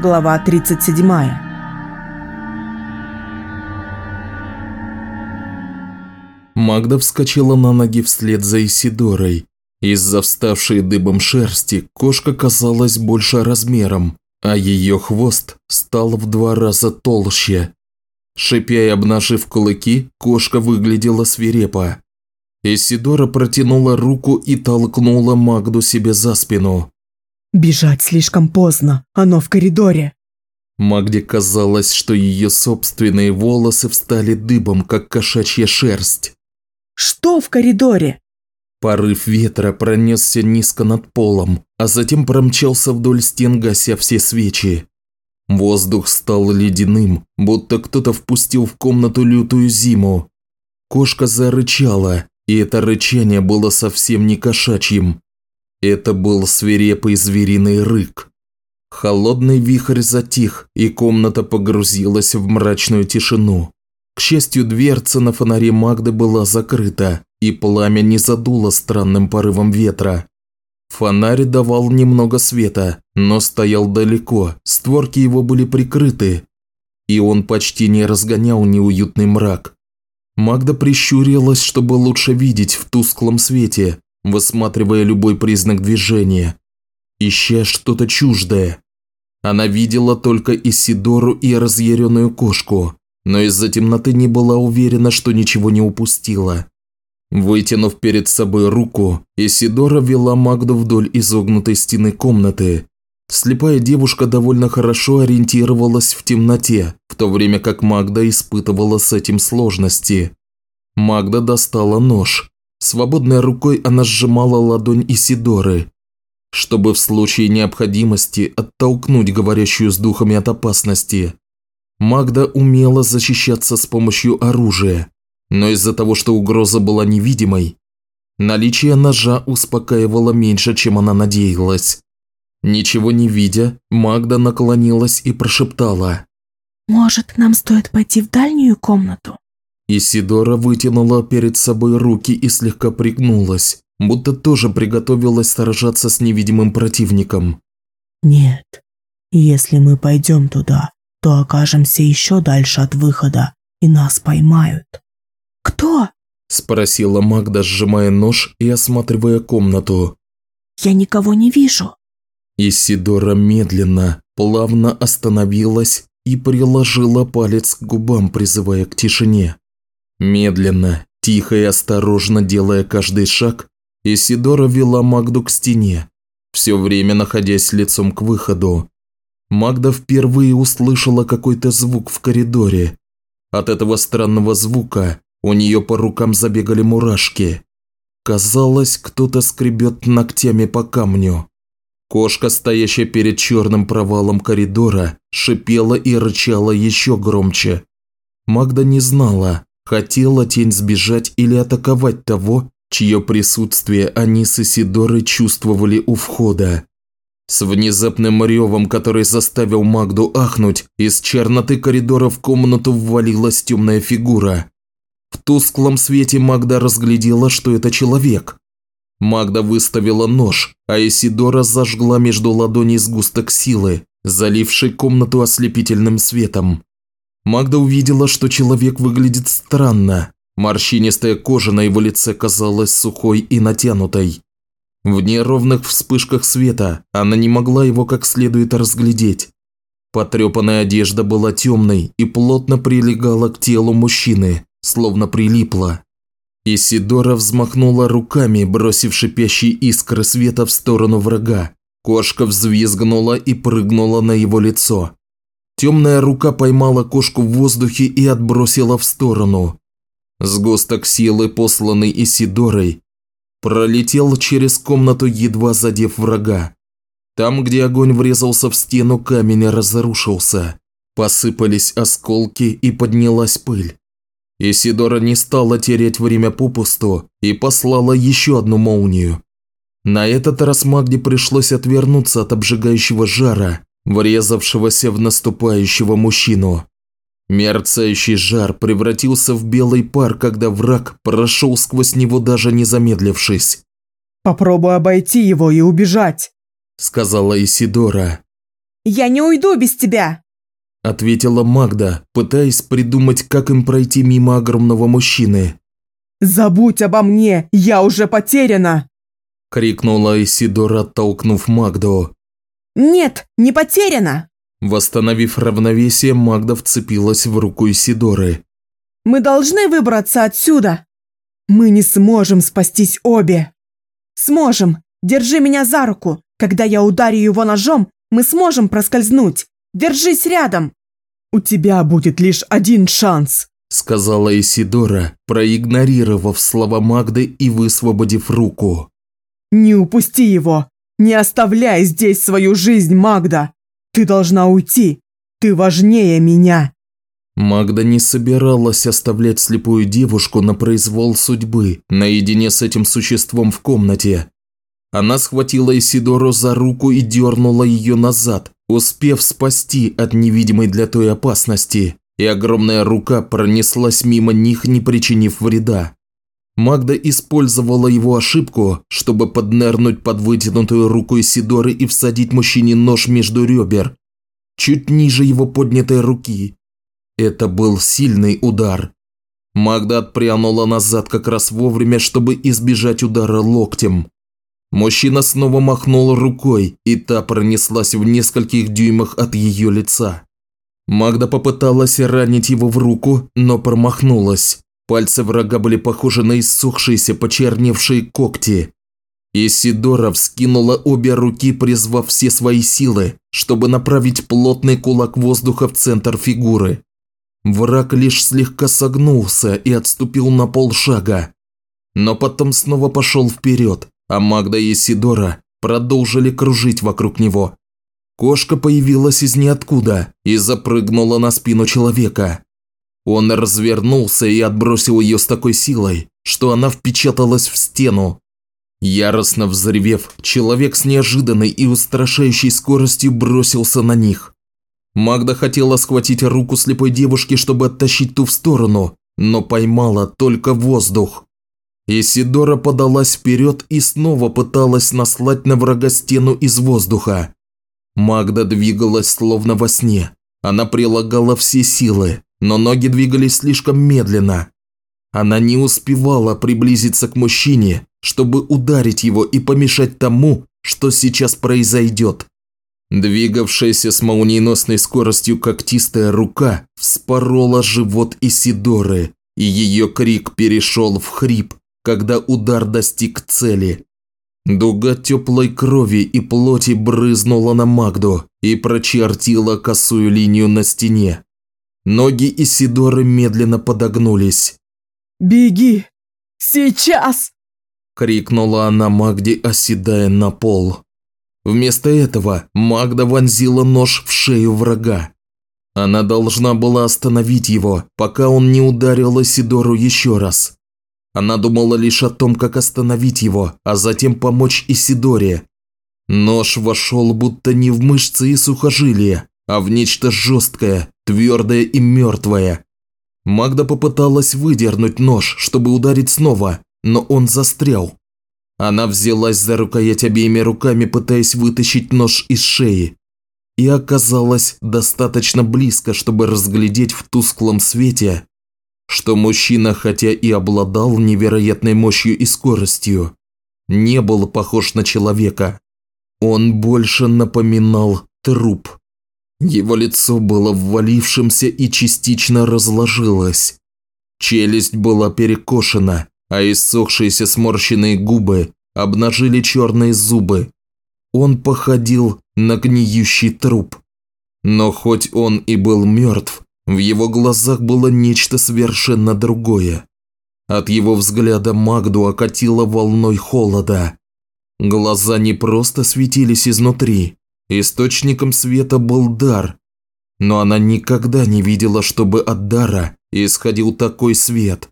Глава 37. Магда вскочила на ноги вслед за Исидорой. Из-за вставшей дыбом шерсти кошка казалась больше размером, а ее хвост стал в два раза толще. Шипя и обнажив кулаки, кошка выглядела свирепо. Исидора протянула руку и толкнула Магду себе за спину. Бежать слишком поздно, оно в коридоре. Магде казалось, что ее собственные волосы встали дыбом, как кошачья шерсть. Что в коридоре? Порыв ветра пронесся низко над полом, а затем промчался вдоль стен, гася все свечи. Воздух стал ледяным, будто кто-то впустил в комнату лютую зиму. Кошка зарычала, и это рычание было совсем не кошачьим. Это был свирепый звериный рык. Холодный вихрь затих, и комната погрузилась в мрачную тишину. К счастью, дверца на фонаре Магды была закрыта, и пламя не задуло странным порывом ветра. Фонарь давал немного света, но стоял далеко, створки его были прикрыты, и он почти не разгонял неуютный мрак. Магда прищурилась, чтобы лучше видеть в тусклом свете, высматривая любой признак движения, ища что-то чуждое. Она видела только Исидору и разъяренную кошку, но из-за темноты не была уверена, что ничего не упустила. Вытянув перед собой руку, Исидора вела Магду вдоль изогнутой стены комнаты. Слепая девушка довольно хорошо ориентировалась в темноте, в то время как Магда испытывала с этим сложности. Магда достала нож, Свободной рукой она сжимала ладонь Исидоры, чтобы в случае необходимости оттолкнуть говорящую с духами от опасности. Магда умела защищаться с помощью оружия, но из-за того, что угроза была невидимой, наличие ножа успокаивало меньше, чем она надеялась. Ничего не видя, Магда наклонилась и прошептала. «Может, нам стоит пойти в дальнюю комнату?» Исидора вытянула перед собой руки и слегка пригнулась, будто тоже приготовилась сражаться с невидимым противником. «Нет, если мы пойдем туда, то окажемся еще дальше от выхода, и нас поймают». «Кто?» – спросила Магда, сжимая нож и осматривая комнату. «Я никого не вижу». Исидора медленно, плавно остановилась и приложила палец к губам, призывая к тишине. Медленно, тихо и осторожно делая каждый шаг, Исидора вела Магду к стене, все время находясь лицом к выходу. Магда впервые услышала какой-то звук в коридоре. От этого странного звука у нее по рукам забегали мурашки. Казалось, кто-то скребет ногтями по камню. Кошка, стоящая перед черным провалом коридора, шипела и рычала еще громче. Магда не знала, Хотела тень сбежать или атаковать того, чье присутствие они с Исидорой чувствовали у входа. С внезапным ревом, который заставил Магду ахнуть, из черноты коридора в комнату ввалилась темная фигура. В тусклом свете Магда разглядела, что это человек. Магда выставила нож, а Исидора зажгла между ладоней сгусток силы, заливший комнату ослепительным светом. Магда увидела, что человек выглядит странно. Морщинистая кожа на его лице казалась сухой и натянутой. В неровных вспышках света она не могла его как следует разглядеть. Потрепанная одежда была темной и плотно прилегала к телу мужчины, словно прилипла. Исидора взмахнула руками, бросив шипящие искры света в сторону врага. Кошка взвизгнула и прыгнула на его лицо. Темная рука поймала кошку в воздухе и отбросила в сторону. Сгусток силы, посланный Исидорой, пролетел через комнату, едва задев врага. Там, где огонь врезался в стену, камень разрушился. Посыпались осколки и поднялась пыль. Исидора не стала терять время попусту и послала еще одну молнию. На этот раз Магде пришлось отвернуться от обжигающего жара врезавшегося в наступающего мужчину. Мерцающий жар превратился в белый пар, когда враг прошел сквозь него даже не замедлившись. «Попробуй обойти его и убежать», – сказала Исидора. Я не уйду без тебя!» Ответила Магда, пытаясь придумать, как им пройти мимо огромного мужчины. «Забудь обо мне, я уже потеряна!» Крикнула Исидора, оттолкнув Магду. «Нет, не потеряна!» Восстановив равновесие, Магда вцепилась в руку Исидоры. «Мы должны выбраться отсюда! Мы не сможем спастись обе!» «Сможем! Держи меня за руку! Когда я ударю его ножом, мы сможем проскользнуть! Держись рядом!» «У тебя будет лишь один шанс!» Сказала Исидора, проигнорировав слова Магды и высвободив руку. «Не упусти его! Не оставляй здесь свою жизнь, Магда! Ты должна уйти! Ты важнее меня!» Магда не собиралась оставлять слепую девушку на произвол судьбы, наедине с этим существом в комнате. Она схватила Исидору за руку и дернула ее назад, успев спасти от невидимой для той опасности, и огромная рука пронеслась мимо них, не причинив вреда. Магда использовала его ошибку, чтобы поднырнуть под вытянутую руку Исидоры и всадить мужчине нож между ребер, чуть ниже его поднятой руки. Это был сильный удар. Магда отпрянула назад как раз вовремя, чтобы избежать удара локтем. Мужчина снова махнул рукой, и та пронеслась в нескольких дюймах от ее лица. Магда попыталась ранить его в руку, но промахнулась. Пальцы врага были похожи на иссохшиеся, почерневшие когти. Исидора вскинула обе руки, призвав все свои силы, чтобы направить плотный кулак воздуха в центр фигуры. Враг лишь слегка согнулся и отступил на полшага. Но потом снова пошел вперед, а Магда и Сидора продолжили кружить вокруг него. Кошка появилась из ниоткуда и запрыгнула на спину человека. Он развернулся и отбросил ее с такой силой, что она впечаталась в стену. Яростно взревев, человек с неожиданной и устрашающей скоростью бросился на них. Магда хотела схватить руку слепой девушки, чтобы оттащить ту в сторону, но поймала только воздух. Исидора подалась вперед и снова пыталась наслать на врага стену из воздуха. Магда двигалась словно во сне. Она прилагала все силы, но ноги двигались слишком медленно. Она не успевала приблизиться к мужчине, чтобы ударить его и помешать тому, что сейчас произойдет. Двигавшаяся с молниеносной скоростью когтистая рука вспорола живот Исидоры, и ее крик перешел в хрип, когда удар достиг цели. Дуга теплой крови и плоти брызнула на Магду и прочертила косую линию на стене. Ноги Исидоры медленно подогнулись. «Беги! Сейчас!» – крикнула она Магде, оседая на пол. Вместо этого Магда вонзила нож в шею врага. Она должна была остановить его, пока он не ударил Исидору еще раз. Она думала лишь о том, как остановить его, а затем помочь Исидоре. Нож вошел будто не в мышцы и сухожилия, а в нечто жесткое, твердое и мертвое. Магда попыталась выдернуть нож, чтобы ударить снова, но он застрял. Она взялась за рукоять обеими руками, пытаясь вытащить нож из шеи. И оказалась достаточно близко, чтобы разглядеть в тусклом свете, что мужчина, хотя и обладал невероятной мощью и скоростью, не был похож на человека. Он больше напоминал труп. Его лицо было ввалившимся и частично разложилось. Челюсть была перекошена, а иссохшиеся сморщенные губы обнажили черные зубы. Он походил на гниющий труп. Но хоть он и был мертв, в его глазах было нечто совершенно другое. От его взгляда Магду окатило волной холода. Глаза не просто светились изнутри, источником света был дар. Но она никогда не видела, чтобы от дара исходил такой свет.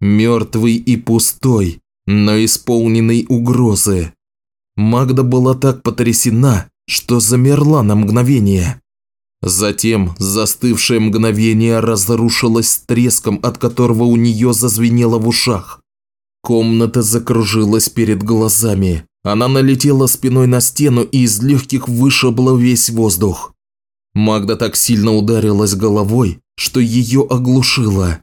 Мертвый и пустой, но исполненный угрозы. Магда была так потрясена, что замерла на мгновение. Затем застывшее мгновение разрушилось треском, от которого у нее зазвенело в ушах. Комната закружилась перед глазами, Она налетела спиной на стену и из легких вышибла весь воздух. Магда так сильно ударилась головой, что ее оглушило.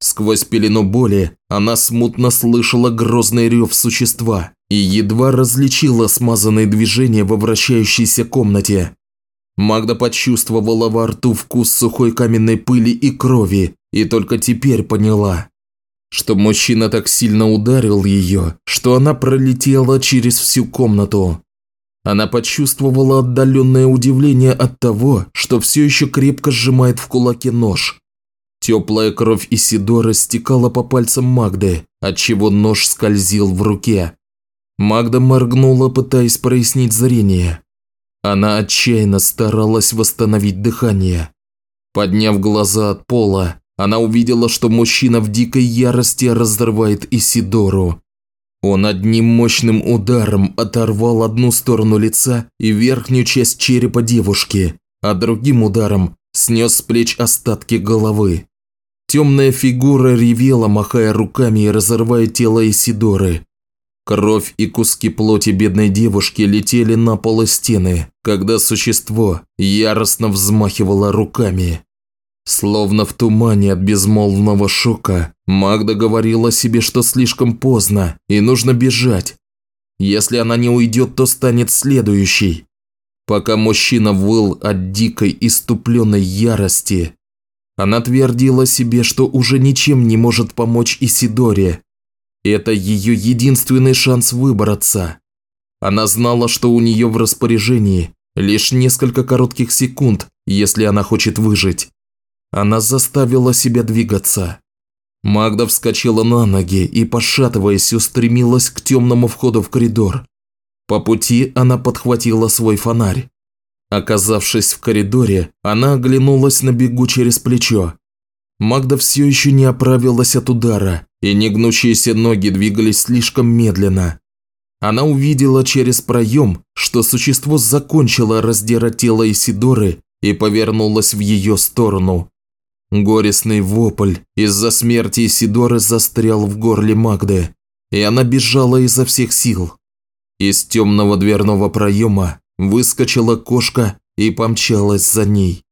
Сквозь пелену боли она смутно слышала грозный рев существа и едва различила смазанные движения во вращающейся комнате. Магда почувствовала во рту вкус сухой каменной пыли и крови и только теперь поняла, что мужчина так сильно ударил ее, что она пролетела через всю комнату. Она почувствовала отдаленное удивление от того, что все еще крепко сжимает в кулаке нож. Теплая кровь Исидора стекала по пальцам Магды, отчего нож скользил в руке. Магда моргнула, пытаясь прояснить зрение. Она отчаянно старалась восстановить дыхание. Подняв глаза от пола, она увидела, что мужчина в дикой ярости разрывает Исидору. Он одним мощным ударом оторвал одну сторону лица и верхнюю часть черепа девушки, а другим ударом снес с плеч остатки головы. Темная фигура ревела, махая руками и разрывая тело Исидоры. Кровь и куски плоти бедной девушки летели на пол стены, когда существо яростно взмахивало руками. Словно в тумане от безмолвного шока, Магда говорила себе, что слишком поздно и нужно бежать. Если она не уйдет, то станет следующей. Пока мужчина выл от дикой иступленной ярости, она твердила себе, что уже ничем не может помочь Исидоре, это ее единственный шанс выбраться. Она знала, что у нее в распоряжении лишь несколько коротких секунд, если она хочет выжить. Она заставила себя двигаться. Магда вскочила на ноги и, пошатываясь, устремилась к темному входу в коридор. По пути она подхватила свой фонарь. Оказавшись в коридоре, она оглянулась на бегу через плечо. Магда все еще не оправилась от удара, и негнущиеся ноги двигались слишком медленно. Она увидела через проем, что существо закончило раздирать тело Исидоры и повернулось в ее сторону. Горестный вопль из-за смерти Исидоры застрял в горле Магды, и она бежала изо всех сил. Из темного дверного проема выскочила кошка и помчалась за ней.